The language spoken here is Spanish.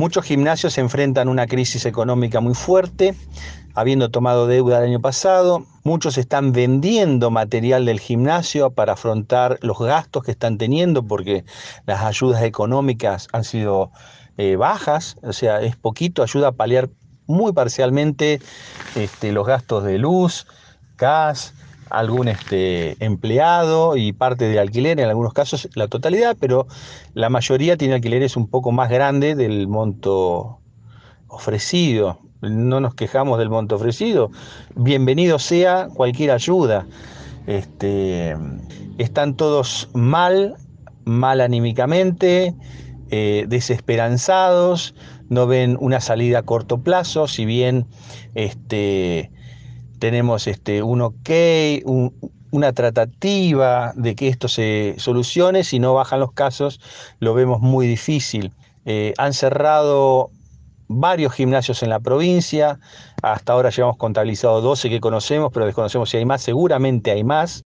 Muchos gimnasios se enfrentan a una crisis económica muy fuerte, habiendo tomado deuda el año pasado. Muchos están vendiendo material del gimnasio para afrontar los gastos que están teniendo porque las ayudas económicas han sido eh, bajas, o sea, es poquito, ayuda a paliar muy parcialmente este, los gastos de luz, gas, algún este, empleado y parte de alquiler, en algunos casos la totalidad, pero la mayoría tiene alquileres un poco más grande del monto ofrecido. No nos quejamos del monto ofrecido. Bienvenido sea cualquier ayuda. Este, están todos mal, mal anímicamente, eh, desesperanzados, no ven una salida a corto plazo, si bien este, tenemos este, un ok, una tratativa de que esto se solucione, si no bajan los casos, lo vemos muy difícil. Eh, han cerrado varios gimnasios en la provincia, hasta ahora llevamos contabilizado 12 que conocemos, pero desconocemos si hay más, seguramente hay más.